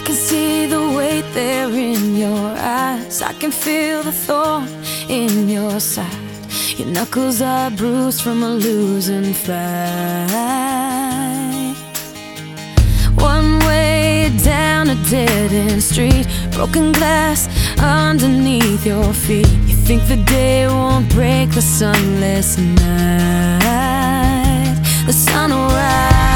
can see the weight there in your eyes. I can feel the thorn in your side. Your knuckles are bruised from a losing fight. One way down a dead end street, broken glass underneath your feet. You think the day won't break the sunless night. The sun will rise.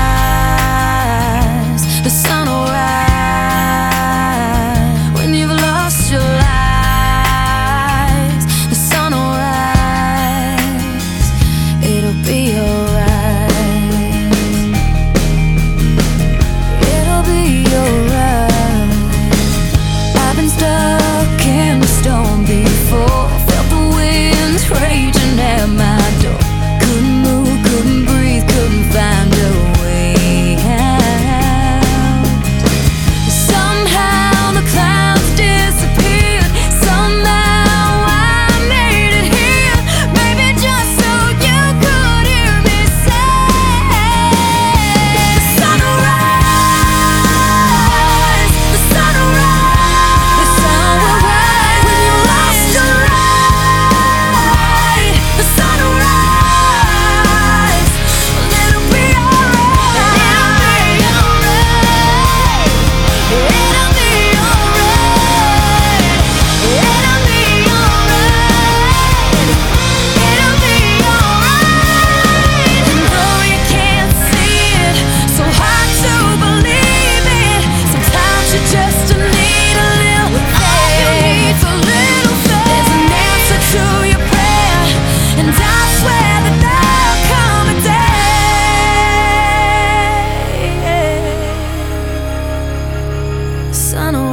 sun